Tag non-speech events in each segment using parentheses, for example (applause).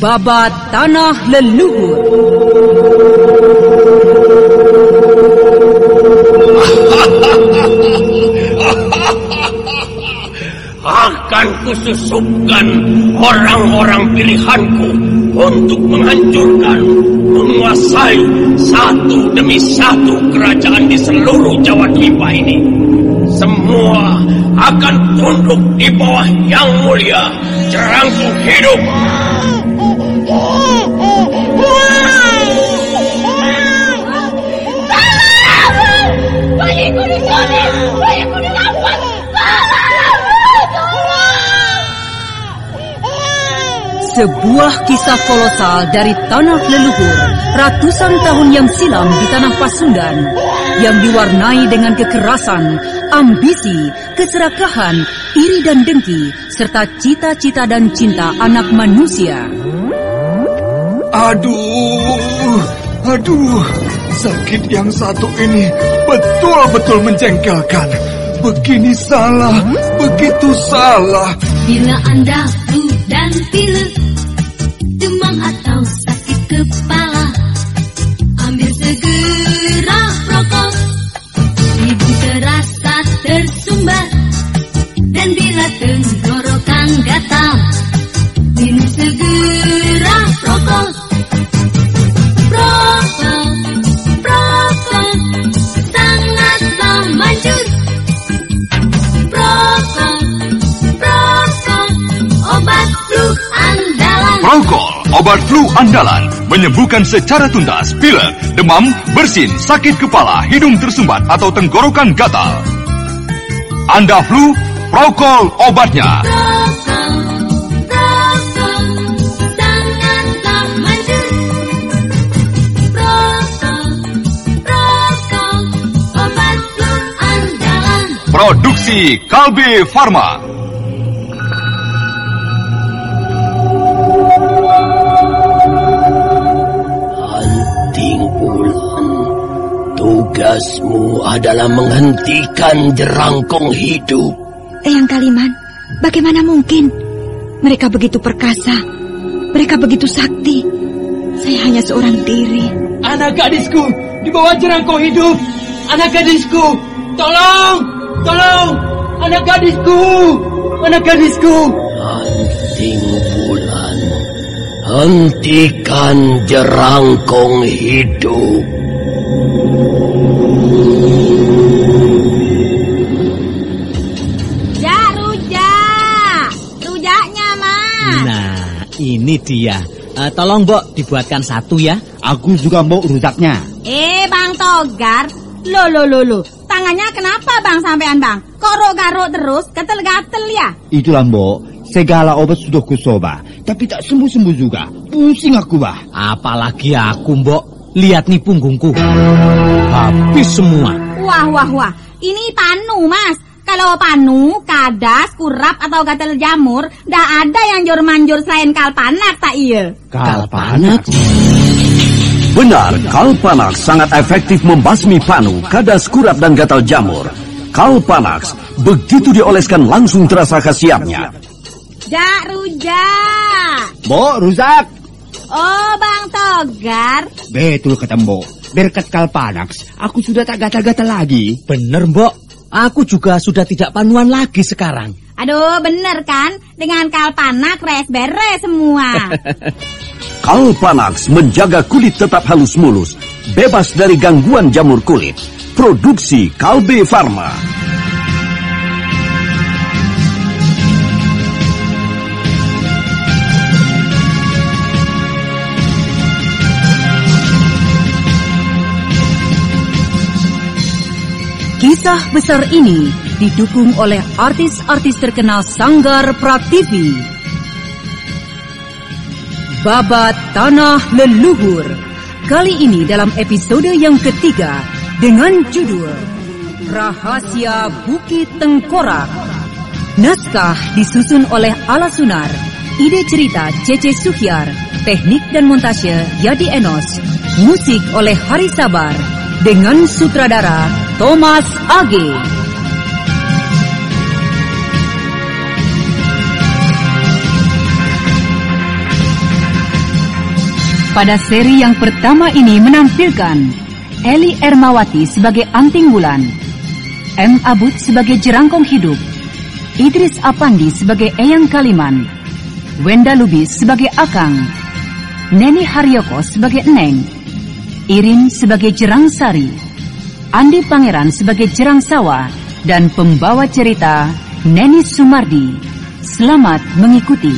Babat Tanah Leluhur. akan kususupkan orang-orang pilihanku untuk menghancurkan, menguasai satu demi satu kerajaan di seluruh Jawa Dwipa ini. Semua akan tunduk di bawah yang mulia, jerangkung hidup. Sebuah kisah kolosal dari tanah leluhur ratusan tahun yang silam di tanah Pasundan yang diwarnai dengan kekerasan, ambisi, keserakahan, iri dan dengki serta cita-cita dan cinta anak manusia. Aduh, aduh, sakit yang satu ini betul-betul menjengkelkan. Begini salah, begitu salah. Bila Anda dan atau sakit obat flu andalan, menyembuhkan secara tuntas pilek, demam, bersin, sakit kepala, hidung tersumbat atau tenggorokan gatal. Anda flu, Prokol obatnya. Rokok, rokok, sangatlah manjur. Rokok, rokok, obat flu andalan. Produksi Kalbe Farma. Tugasmu adalah menghentikan jerangkong hidup. Eyang Kaliman, bagaimana mungkin? Mereka begitu perkasa, mereka begitu sakti. Saya hanya seorang diri. Anak gadisku di bawah jerangkong hidup. Anak gadisku, tolong, tolong, anak gadisku, anak gadisku. Anting Bulan, hentikan jerangkong hidup. Ini dia. Eh, tolong, Mbok, dibuatkan satu ya. Aku juga mau rujaknya. Eh, Bang Togar. Lo, lo, lo, lo. Tangannya kenapa, Bang, sampean, Bang? Kok garuk terus, gatel-gatel ya? Itulah mbok, segala obat sudah kusoba, tapi tak sembuh-sembuh juga. Pusing aku bah. Apalagi aku, Mbok. Lihat nih punggungku. Habis semua. Wah, wah, wah. Ini panu, Mas. Kalau panu, kadas, kurap, atau gatel jamur, ndak ada yang jor-manjur selain kalpanak, tak iya? Kalpanak. Benar, Kalpanax sangat efektif membasmi panu, kadas, kurap, dan gatal jamur. Kalpanax, begitu dioleskan langsung terasa khasiatnya. Jak, rujak. Mbok, rusak. Oh, Bang Togar. Betul kata mbok. Berkat Kalpanax, aku sudah tak gatal-gatal lagi. Bener, Mbok. Aku juga sudah tidak panuan lagi sekarang. Aduh, bener kan? Dengan kalpanak res beres semua. (laughs) Kalpanax menjaga kulit tetap halus mulus, bebas dari gangguan jamur kulit. Produksi Kalbe Farma. Kisah besar ini didukung oleh artis-artis terkenal Sanggar Prativi. Babat Tanah Leluhur. Kali ini dalam episode yang ketiga dengan judul Rahasia Bukit Tengkorak. Naskah disusun oleh Ala Sunar, ide cerita Cece Suhyar, teknik dan montase Yadi Enos, musik oleh Hari Sabar, dengan sutradara Thomas Age. Pada seri yang pertama ini menampilkan Eli Ermawati sebagai Anting Bulan, M. Abud sebagai Jerangkong Hidup, Idris Apandi sebagai Eyang Kaliman, Wenda Lubis sebagai Akang, Neni Haryoko sebagai Neng, Irin sebagai Jerang Sari, Andi Pangeran sebagai Jerang Sawah, dan pembawa cerita Neni Sumardi. Selamat mengikuti.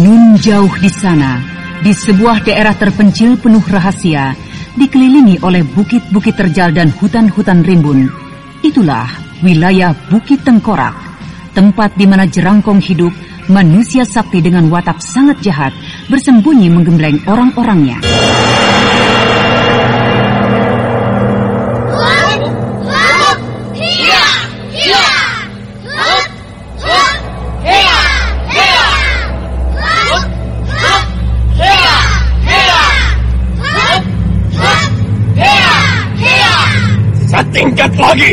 Nun jauh di sana, di sebuah daerah terpencil penuh rahasia, dikelilingi oleh bukit-bukit terjal dan hutan-hutan rimbun. Itulah wilayah Bukit Tengkorak, tempat di mana jerangkong hidup, manusia sakti dengan watak sangat jahat, bersembunyi menggembleng orang-orangnya. Setingkat lagi.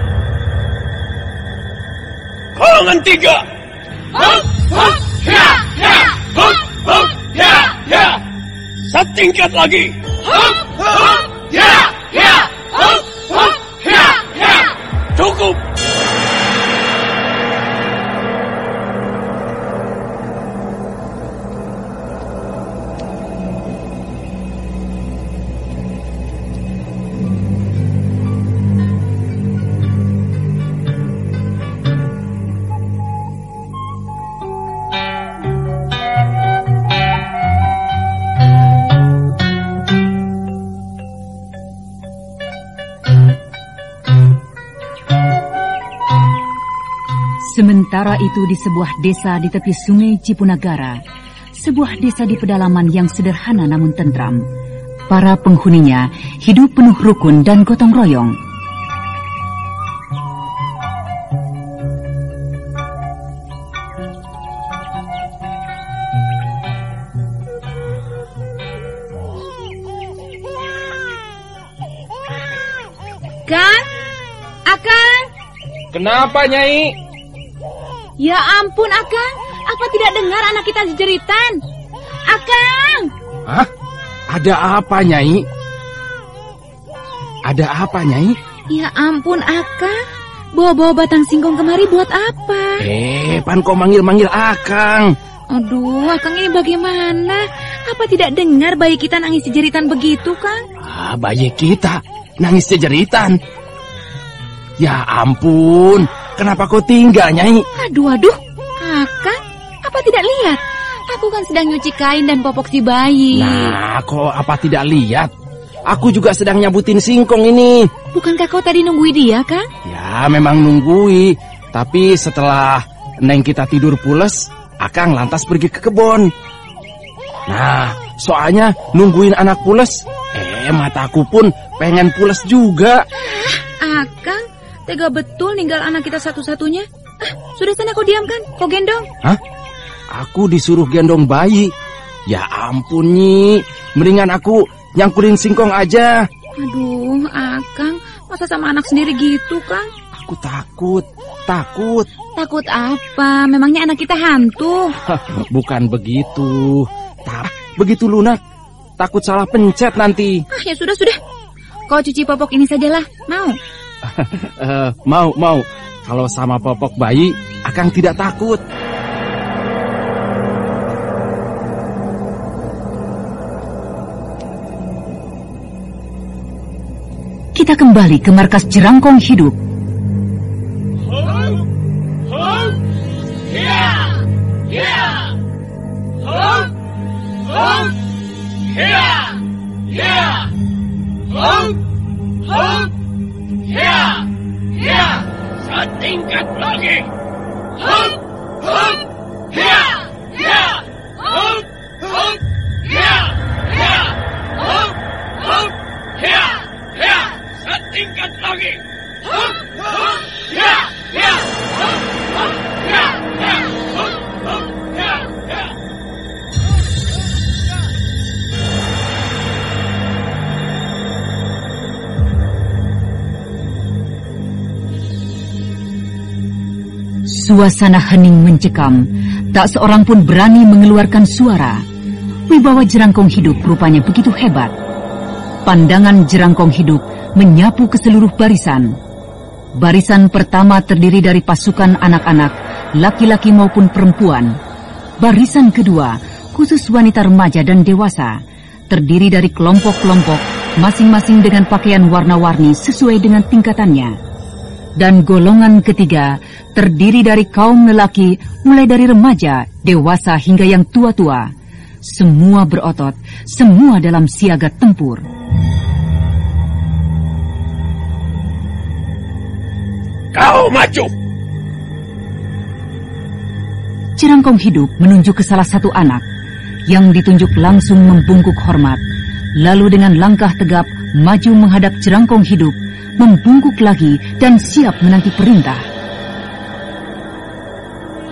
Golongan tiga. Setingkat lagi. Cukup. Sementara itu di sebuah desa di tepi sungai Cipunagara, sebuah desa di pedalaman yang sederhana namun tentram. Para penghuninya hidup penuh rukun dan gotong royong. Kang? Akang? Kenapa, Nyai? Ya ampun, Akang. Apa tidak dengar anak kita jeritan? Akang! Hah? Ada apa, Nyai? Ada apa, Nyai? Ya ampun, Akang. Bawa-bawa batang singkong kemari buat apa? Eh, pan kau manggil-manggil Akang. Aduh, Akang ini bagaimana? Apa tidak dengar bayi kita nangis jeritan begitu, Kang? Ah, bayi kita nangis jeritan. Ya ampun, kenapa kau tinggal, Nyai? Aduh, aduh. Akang, apa tidak lihat? Aku kan sedang nyuci kain dan popok si bayi. Nah, kau apa tidak lihat? Aku juga sedang nyabutin singkong ini. Bukankah kau tadi nunggui dia, Kang? Ya, memang nunggui. Tapi setelah Neng kita tidur pules, Akang lantas pergi ke kebun. Nah, soalnya nungguin anak pules, eh mataku pun pengen pules juga. Akang, tega betul ninggal anak kita satu-satunya. Ah, sudah sana kau diamkan, kau gendong. Hah? Aku disuruh gendong bayi. Ya ampun, Nyi. Mendingan aku nyangkulin singkong aja. Aduh, Akang, masa sama anak sendiri gitu, Kang? Aku takut, takut. Takut apa? Memangnya anak kita hantu? Bukan begitu. Tapi begitu lunak. Takut salah pencet nanti. Ah, ya sudah, sudah. Kau cuci popok ini sajalah. Mau? (laughs) Eh, mau, mau. Kalau sama popok bayi, Akang tidak takut. Kita kembali ke markas jerangkong hidup. Suasana hening mencekam, tak seorang pun berani mengeluarkan suara. Wibawa jerangkong hidup rupanya begitu hebat. Pandangan jerangkong hidup menyapu ke seluruh barisan. Barisan pertama terdiri dari pasukan anak-anak, laki-laki maupun perempuan. Barisan kedua, khusus wanita remaja dan dewasa, terdiri dari kelompok-kelompok, masing-masing dengan pakaian warna-warni sesuai dengan tingkatannya. Dan golongan ketiga terdiri dari kaum lelaki mulai dari remaja, dewasa hingga yang tua-tua. Semua berotot, semua dalam siaga tempur. Kau maju. Jerangkong hidup menunjuk ke salah satu anak yang ditunjuk langsung membungkuk hormat. Lalu dengan langkah tegap maju menghadap jerangkong hidup, membungkuk lagi dan siap menanti perintah.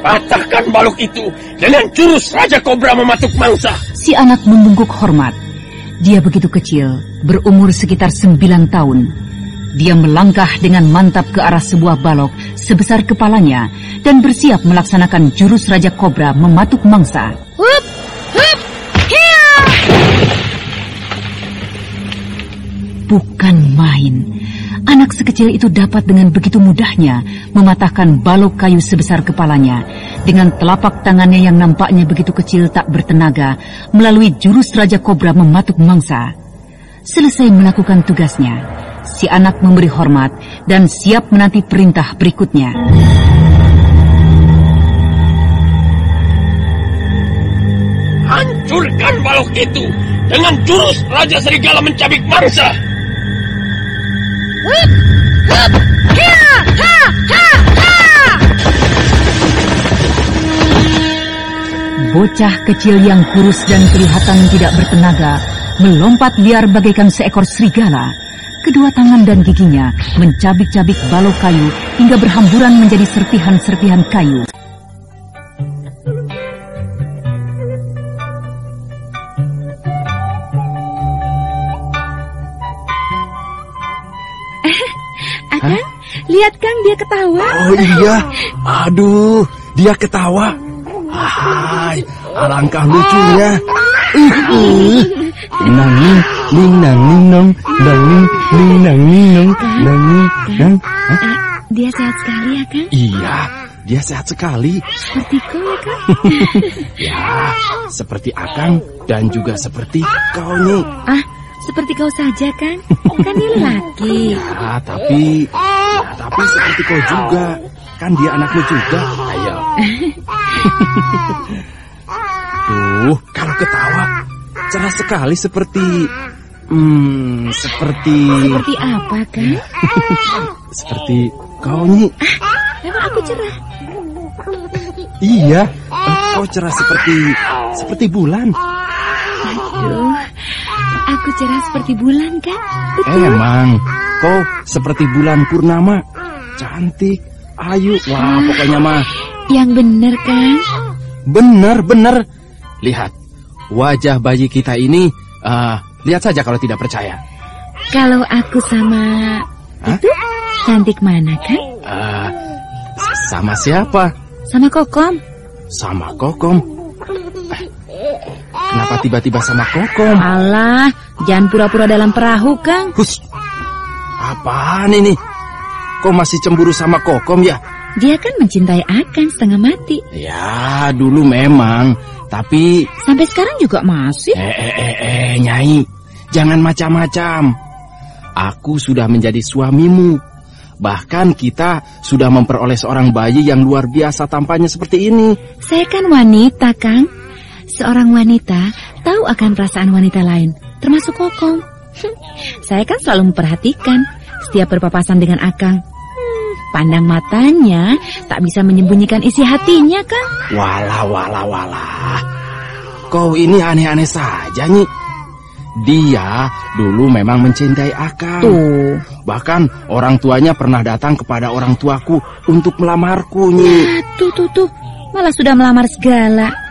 Patahkan balok itu dengan jurus Raja Kobra mematuk mangsa. Si anak membungkuk hormat. Dia begitu kecil, berumur sekitar sembilan tahun. Dia melangkah dengan mantap ke arah sebuah balok sebesar kepalanya dan bersiap melaksanakan jurus Raja Kobra mematuk mangsa. Hup! Hup! Hiya! Bukan main. Anak sekecil itu dapat dengan begitu mudahnya mematahkan balok kayu sebesar kepalanya dengan telapak tangannya yang nampaknya begitu kecil tak bertenaga melalui jurus Raja Kobra mematuk mangsa. Selesai melakukan tugasnya, si anak memberi hormat dan siap menanti perintah berikutnya. Hancurkan balok itu dengan jurus Raja Serigala mencabik mangsa. Bocah kecil yang kurus dan kelihatan tidak bertenaga melompat liar bagaikan seekor serigala. Kedua tangan dan giginya mencabik-cabik balok kayu hingga berhamburan menjadi serpihan-serpihan kayu. Oh iya, aduh, dia ketawa. Hai, alangkah lucunya. Ih, ih. Nang ning ning nang ning nong nang ning ning nang ning nong nang ning nang. Hah? Ah, dia sehat sekali ya Kang. Iya, dia sehat sekali. Seperti kau ya Kang. (laughs) Ya, seperti Akang dan juga seperti kau nih. ah, seperti kau saja kan? Kan dia laki. Ya, tapi ya, tapi seperti kau juga. Kan dia anakmu juga. Ayo. Tuh, kalau ketawa cerah sekali seperti hmm, seperti Seperti apa Kang? seperti kau nih. Memang aku cerah. Iya, kau cerah seperti seperti bulan. Aduh, aku cerah seperti bulan kan? Betul. Emang, kau seperti bulan purnama. Cantik, ayu. Wah, pokoknya mah Yang bener kan? bener, bener. Lihat, wajah bayi kita ini, eh, lihat saja kalau tidak percaya. Kalau aku sama Hah? itu cantik mana kan? Eh, Sama siapa? Sama Kokom. Sama Kokom. Eh, kenapa tiba-tiba sama Kokom? Alah, jangan pura-pura dalam perahu, Kang. Hus, apaan ini? Kok masih cemburu sama Kokom ya? Dia kan mencintai Akang setengah mati. Ya, dulu memang. Tapi, Sampai sekarang juga masih. eh, eh, eh, eh, Nyai, jangan macam-macam. Aku sudah menjadi suamimu. Bahkan kita sudah memperoleh seorang bayi yang luar biasa tampaknya seperti ini. Saya kan wanita, Kang. Seorang wanita tahu akan perasaan wanita lain, termasuk Kokom. (laughs) Saya kan selalu memperhatikan setiap berpapasan dengan Akang. Hmm, pandang matanya tak bisa menyembunyikan isi hatinya, Kang. Walah, walah, walah. Kau ini aneh-aneh saja, Nyi. Dia dulu memang mencintai Akang. Tuh. Bahkan orang tuanya pernah datang kepada orang tuaku untuk melamarku, Nyi. Ah, tuh, tuh, tuh. Malah sudah melamar segala.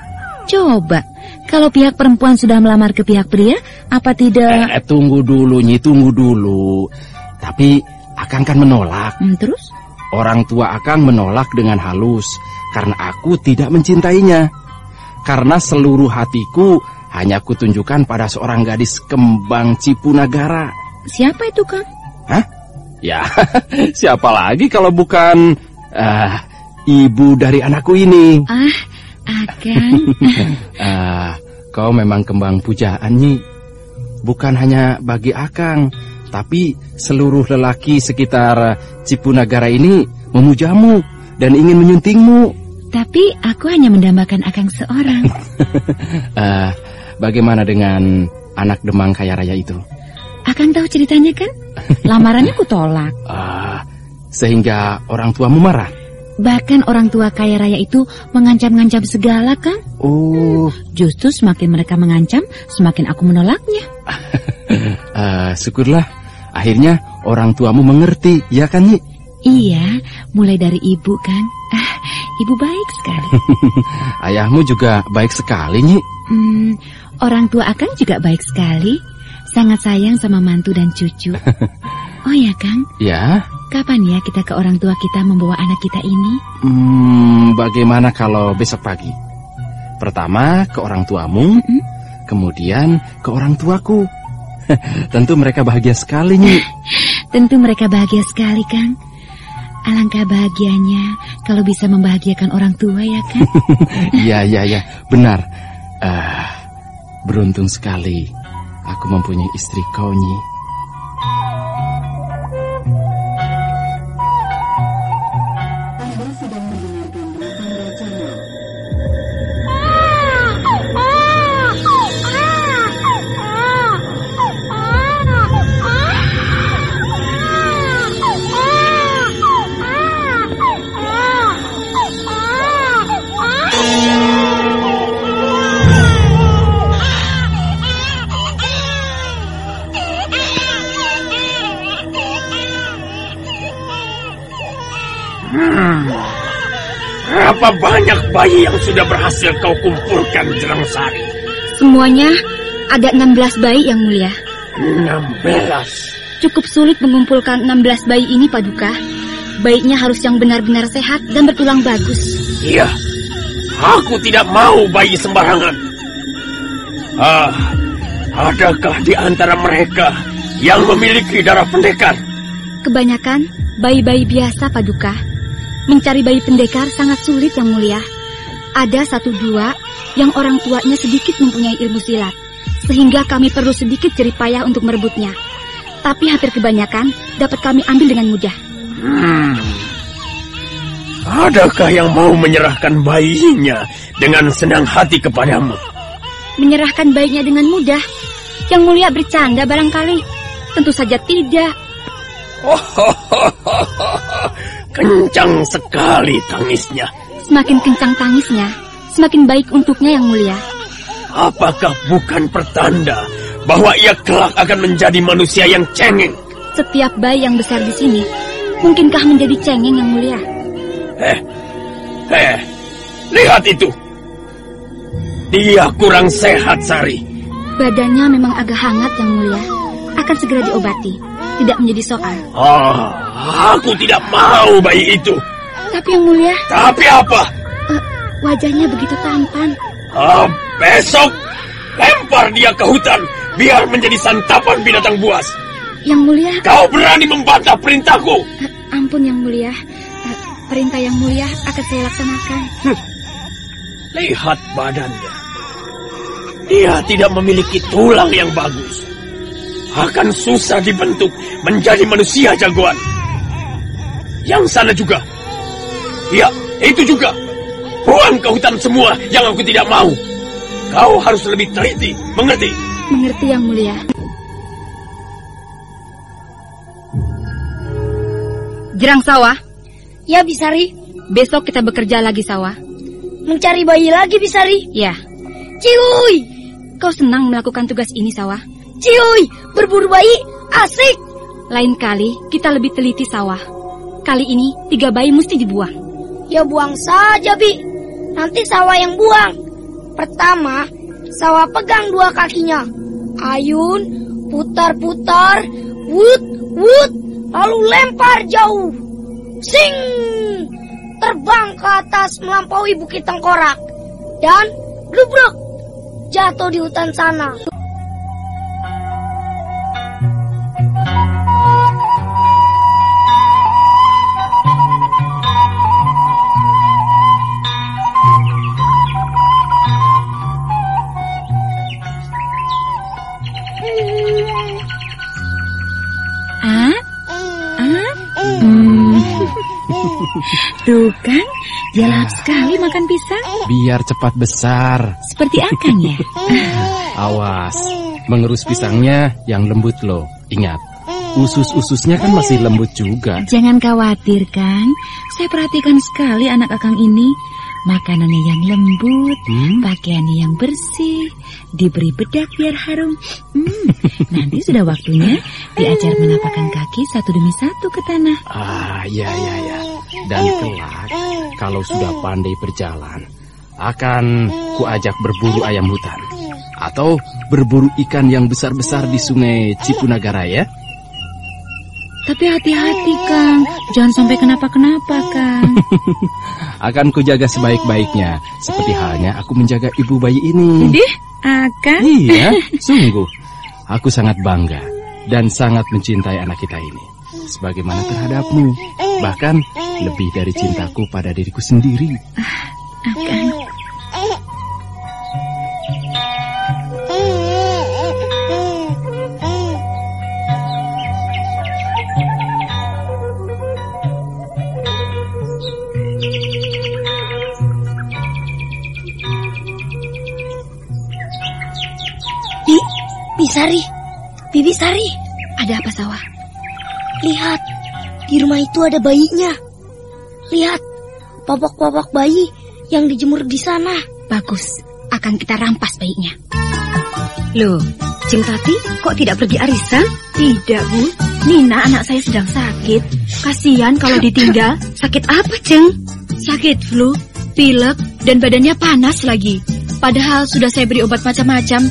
Coba, kalau pihak perempuan sudah melamar ke pihak pria, apa tidak... Eh, tunggu dulu, Nyi, tunggu dulu. Tapi Akang kan menolak. Hmm, terus? Orang tua Akang menolak dengan halus karena aku tidak mencintainya. Karena seluruh hatiku hanya kutunjukkan pada seorang gadis kembang Cipunagara. Siapa itu, Kang? Hah? Ya, (laughs) siapa lagi kalau bukan eh, ibu dari anakku ini? Ah, Akang. (laughs) Ah, kau memang kembang pujaan, Nyi. Bukan hanya bagi Akang, tapi seluruh lelaki sekitar Cipunagara ini memujamu dan ingin menyuntingmu. Tapi aku hanya mendambakan Akang seorang. (laughs) Ah, bagaimana dengan anak Demang Kaya Raya itu? Akang tahu ceritanya kan? Lamarannya kutolak. Ah, sehingga orang tuamu marah. Bahkan orang tua kaya raya itu mengancam-ngancam segala, Kang. Oh, Justru semakin mereka mengancam, semakin aku menolaknya. (laughs) ah, syukurlah. Akhirnya orang tuamu mengerti, ya kan, Nyi? Iya, mulai dari ibu, Kang. Ah, ibu baik sekali. (laughs) Ayahmu juga baik sekali, Nyi. Hmm, orang tua Akang juga baik sekali. Sangat sayang sama mantu dan cucu. (laughs) Oh ya, Kang. Ya, Kapan ya kita ke orang tua kita membawa anak kita ini? Hmm, bagaimana kalau besok pagi? Pertama ke orang tuamu, kemudian ke orang tuaku. (laughs) Tentu mereka bahagia sekali, Nyi. (laughs) Tentu mereka bahagia sekali, Kang. Alangkah bahagianya kalau bisa membahagiakan orang tua ya, Kang. Iya, (laughs) iya, iya, benar. Ah, beruntung sekali aku mempunyai istri kau, Nyi. Bayi yang sudah berhasil kau kumpulkan Jerang Sari? Semuanya ada 16 bayi yang mulia. 16. Cukup sulit mengumpulkan 16 bayi ini, Paduka. Bayinya harus yang benar-benar sehat dan bertulang bagus. Iya, aku tidak mau bayi sembarangan. Ah, adakah di antara mereka yang memiliki darah pendekar? Kebanyakan bayi-bayi biasa, Paduka. Mencari bayi pendekar sangat sulit yang mulia. Ada satu dua yang orang tuanya sedikit mempunyai ilmu silat. Sehingga kami perlu sedikit jeripayah untuk merebutnya. Tapi hampir kebanyakan dapat kami ambil dengan mudah. Hmm. Adakah yang mau menyerahkan bayinya dengan senang hati kepadamu? Menyerahkan bayinya dengan mudah. Yang mulia bercanda barangkali. Tentu saja tidak. (laughs) Kencang sekali tangisnya. Semakin kencang tangisnya, semakin baik untuknya yang mulia. Apakah bukan pertanda bahwa ia kelak akan menjadi manusia yang cengeng? Setiap bayi yang besar di sini, mungkinkah menjadi cengeng yang mulia? Eh, eh, lihat itu. Dia kurang sehat, Sari. Badannya memang agak hangat yang mulia. Akan segera diobati. Tidak menjadi soal. Oh, aku tidak mau bayi itu. Tapi yang mulia, Tapi apa? eh, wajahnya begitu tampan. Ah, besok lempar dia ke hutan biar menjadi santapan binatang buas. Yang mulia, Kau berani membantah perintahku? eh, ampun yang mulia. Eh, perintah yang mulia akan saya laksanakan. Lihat badannya. Dia tidak memiliki tulang yang bagus. Akan susah dibentuk menjadi manusia jagoan. Yang sana juga. Ya, itu juga. Buang ke hutan semua yang aku tidak mau. Kau harus lebih teliti, mengerti? Mengerti yang mulia. Jerang sawah. Ya, Bisari. Besok kita bekerja lagi sawah. Mencari bayi lagi, Bisari. Ya. Ciuy! Kau senang melakukan tugas ini sawah? Ciuy! Berburu bayi, asik! Lain kali kita lebih teliti sawah. Kali ini tiga bayi mesti dibuang. Ya buang saja, Bi. Nanti sawah yang buang. Pertama, sawah pegang dua kakinya. Ayun, putar-putar, wut, wut, lalu lempar jauh. Sing! Terbang ke atas melampaui bukit tengkorak. Dan blubruk jatuh di hutan sana. Tuh kan, dia lahap sekali makan pisang. Biar cepat besar. Seperti akang ya. (laughs) Awas, mengerus pisangnya yang lembut loh. Ingat, usus-ususnya kan masih lembut juga. Jangan khawatir, Kang. Saya perhatikan sekali anak akang ini. Makanannya yang lembut, Hmm? pakaiannya yang bersih, diberi bedak biar harum. Hmm, nanti sudah waktunya diajar menapakkan kaki satu demi satu ke tanah. Ah, ya, ya, ya. Dan kelak, kalau sudah pandai berjalan, akan kuajak berburu ayam hutan. Atau berburu ikan yang besar-besar di sungai Cipunagara ya. Tapi hati-hati, Kang. Jangan sampai kenapa-kenapa, Kang. (laughs) Akan kujaga sebaik-baiknya. Seperti halnya aku menjaga ibu bayi ini. Dih, Akang. Iya, (laughs) sungguh. Aku sangat bangga dan sangat mencintai anak kita ini. Sebagaimana terhadapmu. Bahkan lebih dari cintaku pada diriku sendiri. Akang. Bi, Bisari, Bibi Sari, Ada apa sawah? lihat. Di rumah itu ada bayinya. Lihat, popok-popok bayi yang dijemur di sana. Bagus, akan kita rampas bayinya. Loh, Ceng Tati kok tidak pergi arisan? Tidak, Bu. Nina anak saya sedang sakit. Kasihan kalau ditinggal. (laughs) Sakit apa, Ceng? Sakit flu, pilek, dan badannya panas lagi. Padahal sudah saya beri obat macam-macam,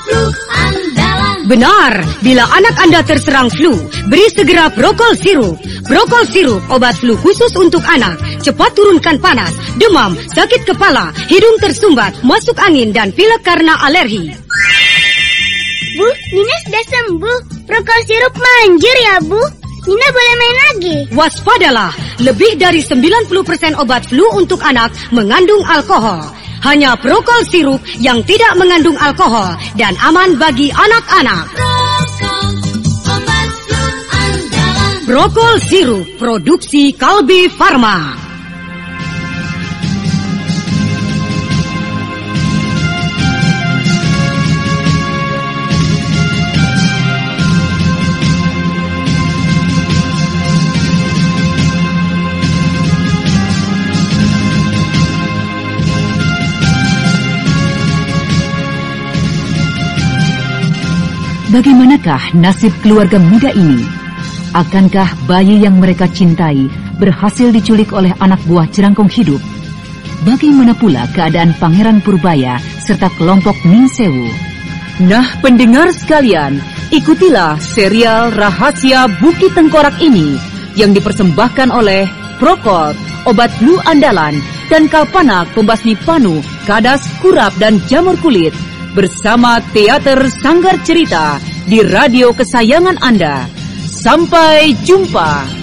Benar, bila anak Anda terserang flu, beri segera Prokol sirup. Prokol sirup obat flu khusus untuk anak. Cepat turunkan panas, demam, sakit kepala, hidung tersumbat, masuk angin dan pilek karena alergi. Bu, Nina sudah sembuh. Prokol sirup manjur ya, Bu. Nina boleh main lagi. Waspadalah, lebih dari 90% obat flu untuk anak mengandung alkohol. Hanya Prokol sirup yang tidak mengandung alkohol dan aman bagi anak-anak. Prokol. Prokol sirup produksi Kalbi Farma. Bagaimanakah nasib keluarga muda ini? Akankah bayi yang mereka cintai berhasil diculik oleh anak buah jerangkong hidup? Bagaimana pula keadaan Pangeran Purbaya serta kelompok Ning Sewu? Nah, pendengar sekalian, ikutilah serial Rahasia Bukit Tengkorak ini yang dipersembahkan oleh Prokot, obat flu andalan, dan Kalpanak pembasmi panu, kadas, kurap, dan jamur kulit bersama Teater Sanggar Cerita di radio kesayangan Anda. Sampai jumpa.